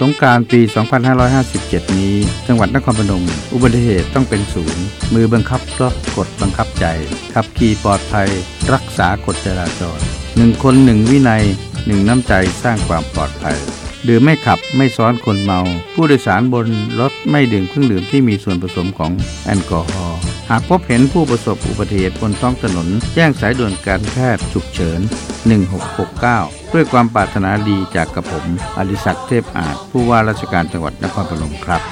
สงการปี 2557 นี้ จังหวัดนครพนม อุบัติเหตุต้องเป็นศูนย์ มือบังคับรถกดบังคับใจ ขับขี่ปลอดภัย รักษากฎจราจรหนึ่งคนหนึ่งวินัยหนึ่งน้ำใจสร้างความปลอดภัยดื่มไม่ขับไม่ซ้อนคนเมา ผู้โดยสารบนรถไม่ดื่มเครื่องดื่มที่มีส่วนผสมของแอลกอฮอล์หากพบเห็นผู้ประสบอุบัติเหตุบนท้องถนน แจ้งสายด่วนการแพทย์ฉุกเฉิน 1669 ด้วยความปรารถนาดีจากกระผมอริศักดิ์เทพอาจผู้ว่าราชการจังหวัดนครปฐมครับ